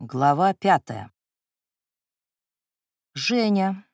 Глава пятая. Женя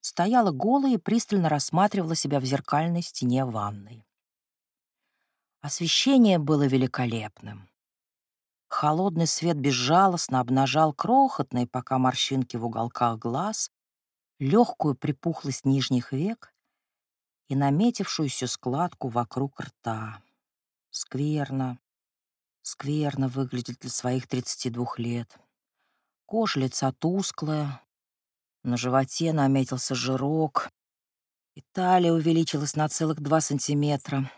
стояла голая и пристально рассматривала себя в зеркальной стене ванной. Освещение было великолепным. Холодный свет безжалостно обнажал крохотные пока морщинки в уголках глаз, легкую припухлость нижних век и наметившуюся складку вокруг рта. Скверно, Скверно выглядит для своих 32 лет. Кожа лица тусклая, на животе наметился жирок, и талия увеличилась на целых 2 сантиметра.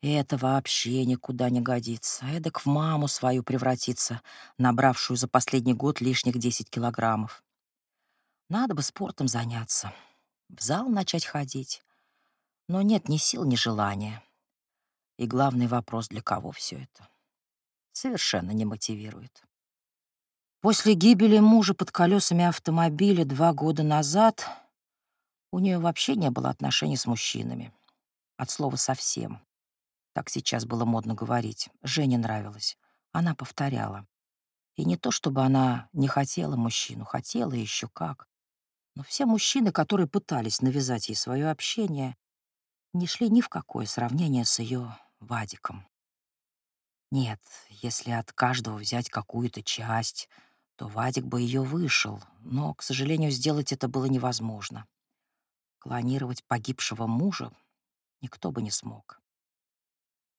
Это вообще никуда не годится. Эдак в маму свою превратиться, набравшую за последний год лишних 10 килограммов. Надо бы спортом заняться, в зал начать ходить. Но нет ни сил, ни желания. И главный вопрос, для кого все это? Совершенно не мотивирует. После гибели мужа под колесами автомобиля два года назад у нее вообще не было отношений с мужчинами. От слова «совсем». Так сейчас было модно говорить. Жене нравилось. Она повторяла. И не то, чтобы она не хотела мужчину, хотела еще как. Но все мужчины, которые пытались навязать ей свое общение, не шли ни в какое сравнение с ее Вадиком. Нет, если от каждого взять какую-то часть, то Вадик бы ее вышел, но, к сожалению, сделать это было невозможно. Клонировать погибшего мужа никто бы не смог.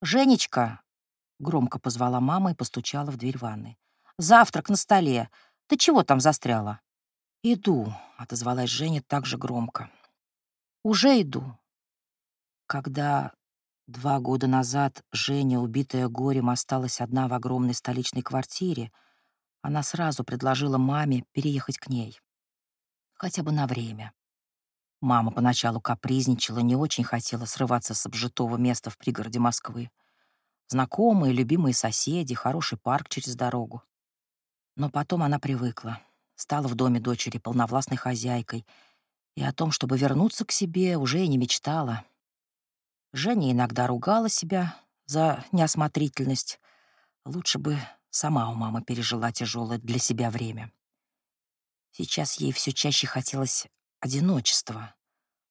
«Женечка!» — громко позвала мама и постучала в дверь ванной. «Завтрак на столе. Ты чего там застряла?» «Иду», — отозвалась Женя так же громко. «Уже иду». Когда Два года назад Женя, убитая горем, осталась одна в огромной столичной квартире. Она сразу предложила маме переехать к ней. Хотя бы на время. Мама поначалу капризничала, не очень хотела срываться с обжитого места в пригороде Москвы. Знакомые, любимые соседи, хороший парк через дорогу. Но потом она привыкла, стала в доме дочери полновластной хозяйкой, и о том, чтобы вернуться к себе, уже и не мечтала. Женя иногда ругала себя за неосмотрительность. Лучше бы сама у мамы пережила тяжелое для себя время. Сейчас ей все чаще хотелось одиночества,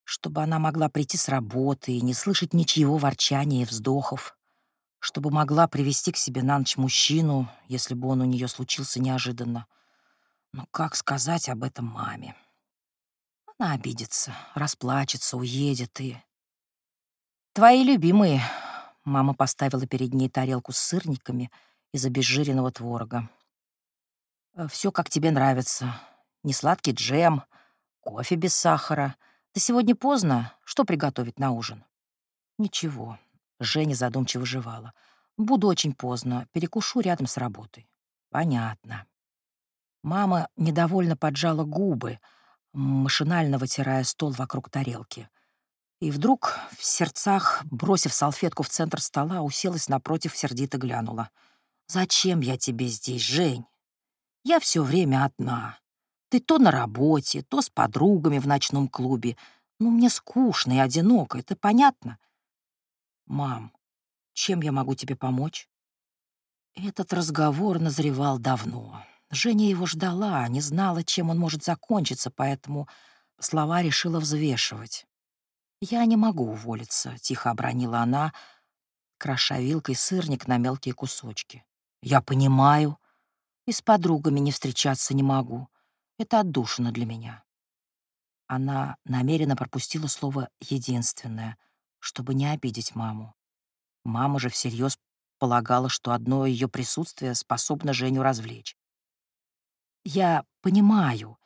чтобы она могла прийти с работы и не слышать ничьего ворчания и вздохов, чтобы могла привести к себе на ночь мужчину, если бы он у нее случился неожиданно. Но как сказать об этом маме? Она обидится, расплачется, уедет и «Твои любимые». Мама поставила перед ней тарелку с сырниками из обезжиренного творога. «Э, Все, как тебе нравится. Несладкий джем, кофе без сахара. Ты сегодня поздно. Что приготовить на ужин?» «Ничего». Женя задумчиво жевала. «Буду очень поздно. Перекушу рядом с работой». «Понятно». Мама недовольно поджала губы, машинально вытирая стол вокруг тарелки. И вдруг, в сердцах, бросив салфетку в центр стола, уселась напротив, сердито глянула. «Зачем я тебе здесь, Жень? Я все время одна. Ты то на работе, то с подругами в ночном клубе. Ну, мне скучно и одиноко, это понятно?» «Мам, чем я могу тебе помочь?» Этот разговор назревал давно. Женя его ждала, не знала, чем он может закончиться, поэтому слова решила взвешивать. «Я не могу уволиться», — тихо обронила она, кроша вилкой сырник на мелкие кусочки. «Я понимаю. И с подругами не встречаться не могу. Это отдушина для меня». Она намеренно пропустила слово «единственное», чтобы не обидеть маму. Мама же всерьез полагала, что одно ее присутствие способно Женю развлечь. «Я понимаю»,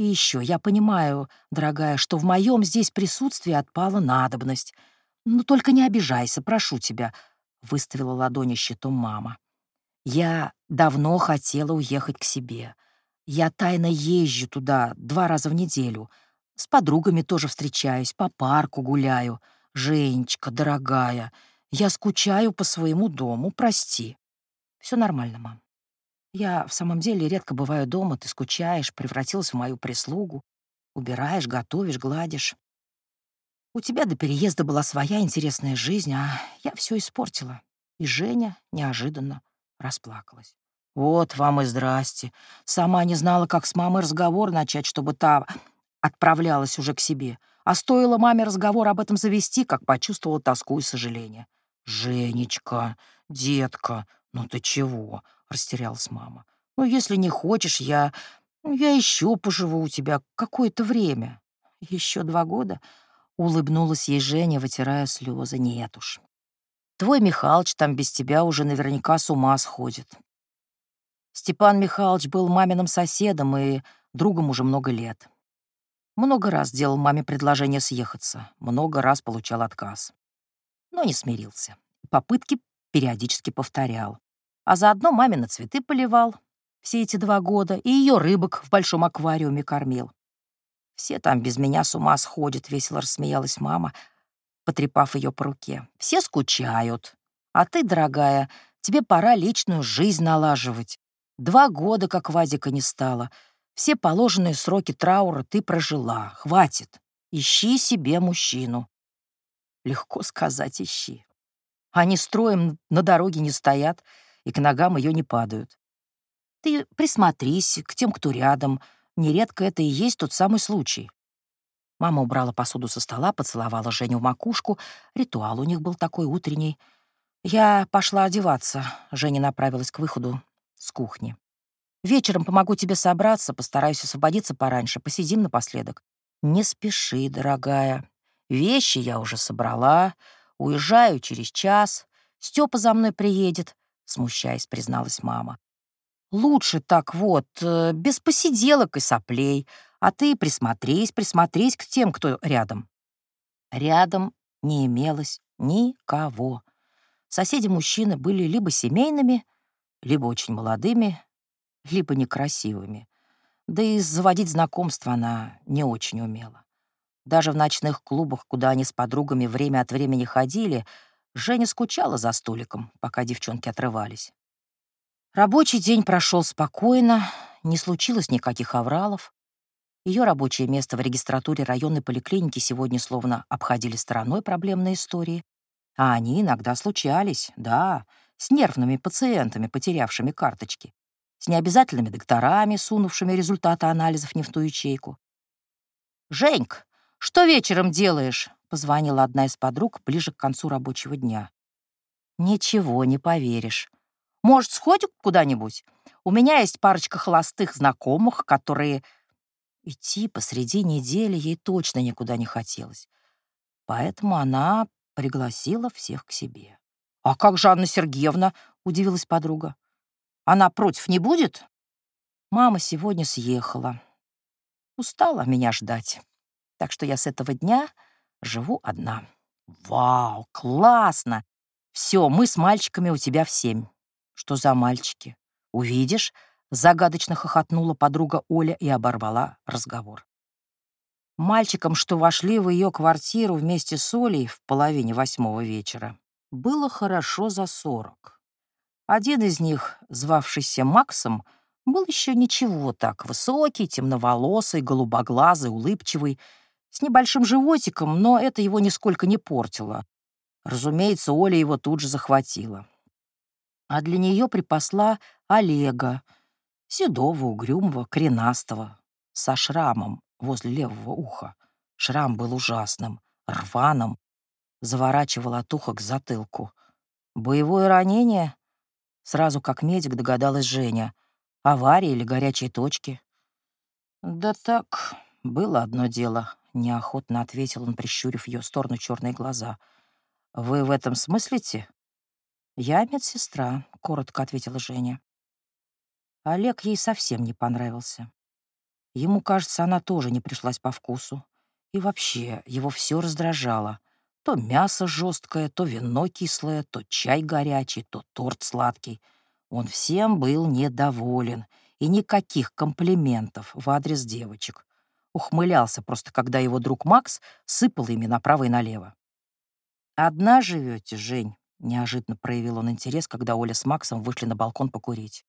и еще я понимаю, дорогая, что в моем здесь присутствии отпала надобность. Ну, только не обижайся, прошу тебя», — выставила ладони щитом мама. «Я давно хотела уехать к себе. Я тайно езжу туда два раза в неделю. С подругами тоже встречаюсь, по парку гуляю. Женечка, дорогая, я скучаю по своему дому, прости». Все нормально, мам. Я в самом деле редко бываю дома, ты скучаешь, превратилась в мою прислугу. Убираешь, готовишь, гладишь. У тебя до переезда была своя интересная жизнь, а я все испортила. И Женя неожиданно расплакалась. Вот вам и здрасте. Сама не знала, как с мамой разговор начать, чтобы та отправлялась уже к себе. А стоило маме разговор об этом завести, как почувствовала тоску и сожаление. «Женечка, детка, ну ты чего?» — растерялась мама. «Ну, если не хочешь, я... ну, Я еще поживу у тебя какое-то время». Еще два года?» — улыбнулась ей Женя, вытирая слезы. «Нет уж. Твой Михалыч там без тебя уже наверняка с ума сходит. Степан Михайлович был маминым соседом и другом уже много лет. Много раз делал маме предложение съехаться, много раз получал отказ. Но не смирился. Попытки периодически повторял. А заодно маме на цветы поливал все эти два года и ее рыбок в большом аквариуме кормил. Все там без меня с ума сходят, — весело рассмеялась мама, потрепав ее по руке. Все скучают. А ты, дорогая, тебе пора личную жизнь налаживать. Два года, как Вадика не стало. Все положенные сроки траура ты прожила. Хватит. Ищи себе мужчину. Легко сказать «ищи». Они строем на дороге не стоят и к ногам ее не падают. Ты присмотрись к тем, кто рядом. Нередко это и есть тот самый случай. Мама убрала посуду со стола, поцеловала Женю в макушку. Ритуал у них был такой утренний. Я пошла одеваться. Женя направилась к выходу с кухни. Вечером помогу тебе собраться, постараюсь освободиться пораньше, посидим напоследок. Не спеши, дорогая. Вещи я уже собрала, уезжаю через час. Степа за мной приедет, смущаясь, призналась мама. Лучше так вот, э, без посиделок и соплей, а ты присмотрись, присмотрись к тем, кто рядом. Рядом не имелось никого. Соседи-мужчины были либо семейными, либо очень молодыми, либо некрасивыми. Да и заводить знакомства она не очень умела. Даже в ночных клубах, куда они с подругами время от времени ходили, Женя скучала за столиком, пока девчонки отрывались. Рабочий день прошел спокойно, не случилось никаких авралов. Ее рабочее место в регистратуре районной поликлиники сегодня словно обходили стороной проблемные истории, а они иногда случались, да, с нервными пациентами, потерявшими карточки, с необязательными докторами, сунувшими результаты анализов не в ту ячейку. «Женьк, что вечером делаешь?» — позвонила одна из подруг ближе к концу рабочего дня. «Ничего не поверишь. Может, сходим куда-нибудь? У меня есть парочка холостых знакомых, которые...» Идти посреди недели ей точно никуда не хотелось. Поэтому она пригласила всех к себе. «А как же Анна Сергеевна?» — удивилась подруга. «Она против не будет?» «Мама сегодня съехала. Устала меня ждать. Так что я с этого дня живу одна». «Вау, классно! Все, мы с мальчиками у тебя в семь». «Что за мальчики? Увидишь?» — загадочно хохотнула подруга Оля и оборвала разговор. Мальчикам, что вошли в ее квартиру вместе с Олей в половине восьмого вечера, было хорошо за сорок. Один из них, звавшийся Максом, был еще ничего так, высокий, темноволосый, голубоглазый, улыбчивый, с небольшим животиком, но это его нисколько не портило. Разумеется, Оля его тут же захватила. А для нее припасла Олега, седого, угрюмого, коренастого, со шрамом возле левого уха. Шрам был ужасным, рваным, заворачивал от уха к затылку. Боевое ранение? Сразу как медик догадалась Женя. Авария или горячие точки? Да так, было одно дело, неохотно ответил он, прищурив ее сторону черные глаза. Вы в этом смыслите? Я медсестра, коротко ответила Женя. Олег ей совсем не понравился. Ему, кажется, она тоже не пришлась по вкусу. И вообще, его все раздражало — то мясо жесткое, то вино кислое, то чай горячий, то торт сладкий. Он всем был недоволен, и никаких комплиментов в адрес девочек. Ухмылялся просто, когда его друг Макс сыпал ими направо и налево. «Одна живете, Жень?» — неожиданно проявил он интерес, когда Оля с Максом вышли на балкон покурить.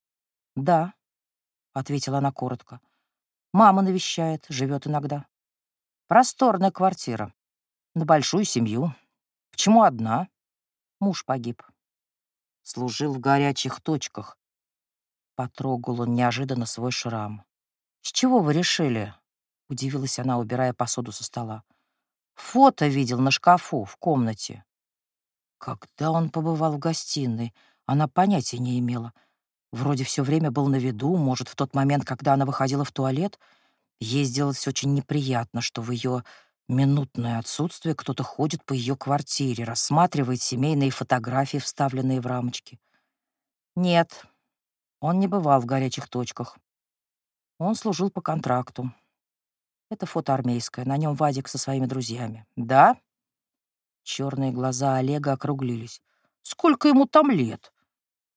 «Да», — ответила она коротко. «Мама навещает, живет иногда. Просторная квартира. На большую семью. Почему одна? Муж погиб. Служил в горячих точках. Потрогал он неожиданно свой шрам. «С чего вы решили?» — удивилась она, убирая посуду со стола. «Фото видел на шкафу в комнате». Когда он побывал в гостиной, она понятия не имела. Вроде все время был на виду, может, в тот момент, когда она выходила в туалет. Ей сделалось очень неприятно, что в ее минутное отсутствие кто-то ходит по ее квартире, рассматривает семейные фотографии, вставленные в рамочки. Нет, он не бывал в горячих точках. Он служил по контракту. Это фото армейское, на нем Вадик со своими друзьями. Да? Черные глаза Олега округлились. Сколько ему там лет?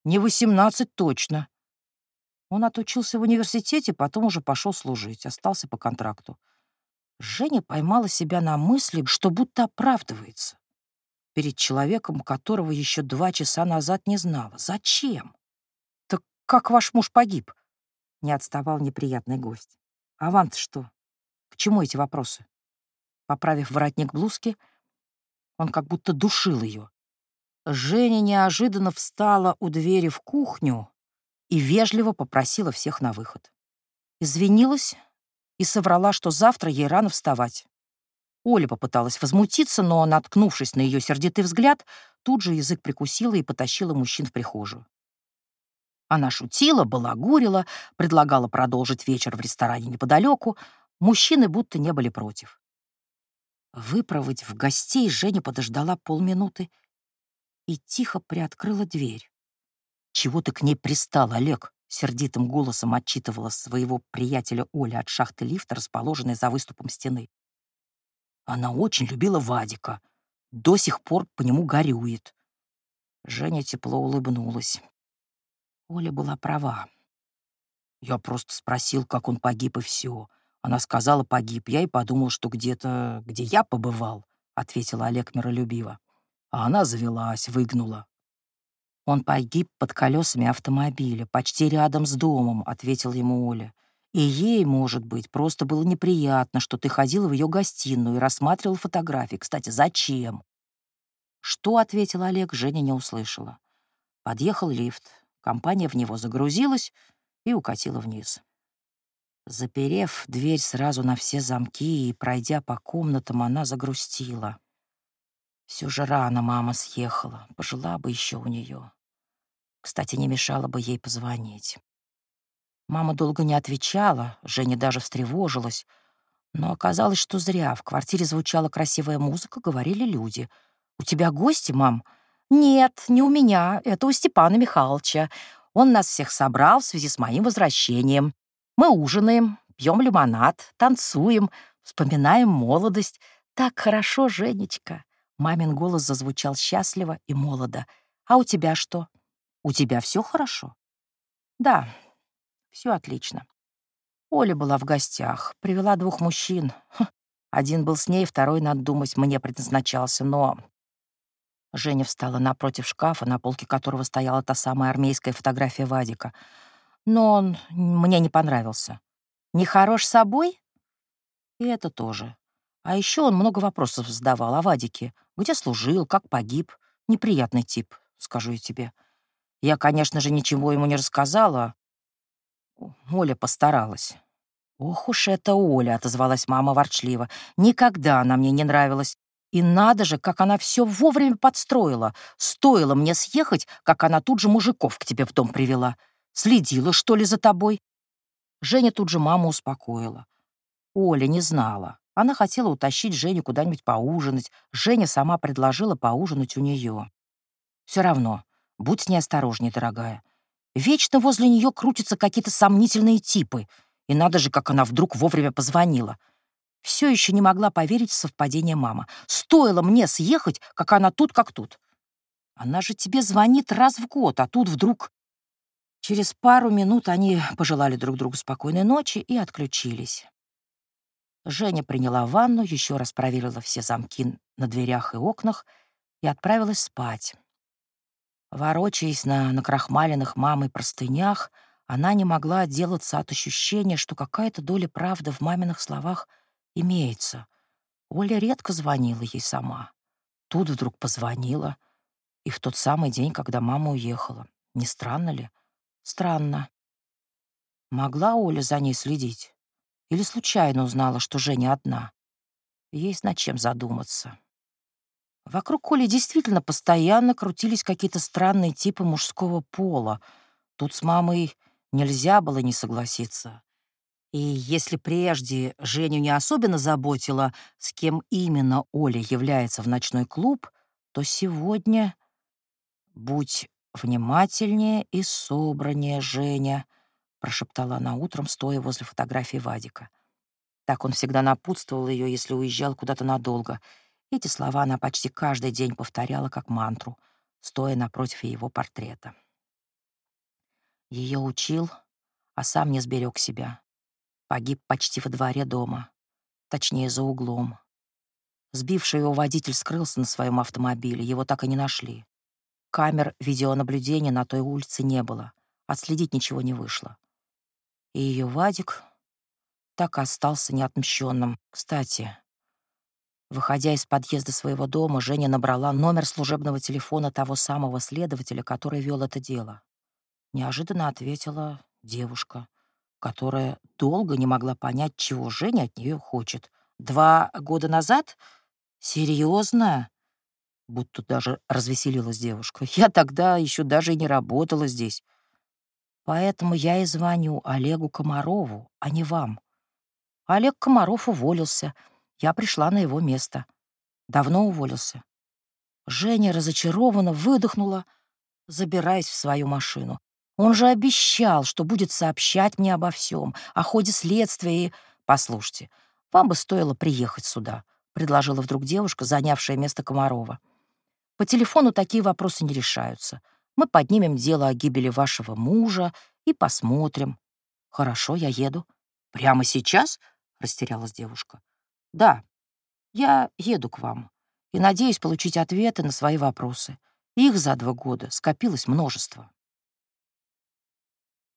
Не восемнадцать точно. Он отучился в университете, потом уже пошел служить, остался по контракту. Женя поймала себя на мысли, что будто оправдывается перед человеком, которого еще два часа назад не знала. Зачем? Так как ваш муж погиб? Не отставал неприятный гость. А вам-то что? К чему эти вопросы? Поправив воротник блузки, он как будто душил ее. Женя неожиданно встала у двери в кухню и вежливо попросила всех на выход. Извинилась и соврала, что завтра ей рано вставать. Оля попыталась возмутиться, но, наткнувшись на ее сердитый взгляд, тут же язык прикусила и потащила мужчин в прихожую. Она шутила, балагурила, предлагала продолжить вечер в ресторане неподалеку. Мужчины будто не были против. Выпроводь в гостей Женя подождала полминуты и тихо приоткрыла дверь. «Чего ты к ней пристал, Олег?» — сердитым голосом отчитывала своего приятеля Оля от шахты лифта, расположенной за выступом стены. Она очень любила Вадика. До сих пор по нему горюет. Женя тепло улыбнулась. Оля была права. Я просто спросил, как он погиб, и все. Она сказала, погиб. Я и подумал, что где-то, где я побывал, — ответил Олег миролюбиво. А она завелась, выгнула. Он погиб под колесами автомобиля, почти рядом с домом, — ответил ему Оля. И ей, может быть, просто было неприятно, что ты ходила в ее гостиную и рассматривал фотографии. Кстати, зачем? Что ответил Олег, Женя не услышала. Подъехал лифт. Компания в него загрузилась и укатила вниз. Заперев дверь сразу на все замки и пройдя по комнатам, она загрустила. Все же рано мама съехала, пожила бы еще у нее. Кстати, не мешало бы ей позвонить. Мама долго не отвечала, Женя даже встревожилась. Но оказалось, что зря. В квартире звучала красивая музыка, говорили люди. «У тебя гости, мам?» «Нет, не у меня, это у Степана Михайловича. Он нас всех собрал в связи с моим возвращением. Мы ужинаем, пьем лимонад, танцуем, вспоминаем молодость. Так хорошо, Женечка!» Мамин голос зазвучал счастливо и молодо. «А у тебя что? У тебя все хорошо?» «Да, все отлично». Оля была в гостях, привела двух мужчин. Хм, один был с ней, второй, надо думать, мне предназначался, но Женя встала напротив шкафа, на полке которого стояла та самая армейская фотография Вадика. Но он мне не понравился. Не хорош собой? И это тоже. А еще он много вопросов задавал о Вадике. Где служил, как погиб. Неприятный тип, скажу я тебе. Я, конечно же, ничего ему не рассказала. Оля постаралась. «Ох уж это Оля», — отозвалась мама ворчливо. «Никогда она мне не нравилась. И надо же, как она все вовремя подстроила. Стоило мне съехать, как она тут же мужиков к тебе в дом привела. Следила, что ли, за тобой?» Женя тут же маму успокоила. Оля не знала. Она хотела утащить Женю куда-нибудь поужинать. Женя сама предложила поужинать у нее. Все равно, будь с ней осторожней, дорогая. Вечно возле нее крутятся какие-то сомнительные типы. И надо же, как она вдруг вовремя позвонила — все еще не могла поверить в совпадение мама. Стоило мне съехать, как она тут как тут. Она же тебе звонит раз в год, а тут вдруг... Через пару минут они пожелали друг другу спокойной ночи и отключились. Женя приняла ванну, еще раз проверила все замки на дверях и окнах и отправилась спать. Ворочаясь на накрахмаленных мамой простынях, она не могла отделаться от ощущения, что какая-то доля правды в маминых словах — имеется. Оля редко звонила ей сама. Тут вдруг позвонила. И в тот самый день, когда мама уехала. Не странно ли? Странно. Могла Оля за ней следить? Или случайно узнала, что Женя одна? Есть над чем задуматься. Вокруг Коли действительно постоянно крутились какие-то странные типы мужского пола. Тут с мамой нельзя было не согласиться. И если прежде Женю не особенно заботило, с кем именно Оля является в ночной клуб, то сегодня «Будь внимательнее и собраннее, Женя», — прошептала она утром, стоя возле фотографии Вадика. Так он всегда напутствовал ее, если уезжал куда-то надолго. Эти слова она почти каждый день повторяла как мантру, стоя напротив его портрета. Ее учил, а сам не сберег себя. Погиб почти во дворе дома, точнее, за углом. Сбивший его водитель скрылся на своем автомобиле, его так и не нашли. Камер видеонаблюдения на той улице не было, отследить ничего не вышло. И ее Вадик так и остался неотмщенным. Кстати, выходя из подъезда своего дома, Женя набрала номер служебного телефона того самого следователя, который вел это дело. Неожиданно ответила девушка которая долго не могла понять, чего Женя от нее хочет. Два года назад? Серьезно? Будто даже развеселилась девушка. Я тогда еще даже и не работала здесь. Поэтому я и звоню Олегу Комарову, а не вам. Олег Комаров уволился. Я пришла на его место. Давно уволился. Женя разочарованно выдохнула, забираясь в свою машину. Он же обещал, что будет сообщать мне обо всем, о ходе следствия и... Послушайте, вам бы стоило приехать сюда, предложила вдруг девушка, занявшая место Комарова. По телефону такие вопросы не решаются. Мы поднимем дело о гибели вашего мужа и посмотрим. Хорошо, я еду. Прямо сейчас? Растерялась девушка. Да, я еду к вам и надеюсь получить ответы на свои вопросы. Их за два года скопилось множество.